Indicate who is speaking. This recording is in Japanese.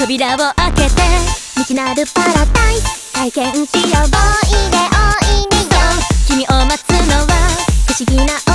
Speaker 1: 扉を開けて未知なるパラダイス。体験しようおいでおいでよ。君
Speaker 2: を
Speaker 1: 待つのは不思議な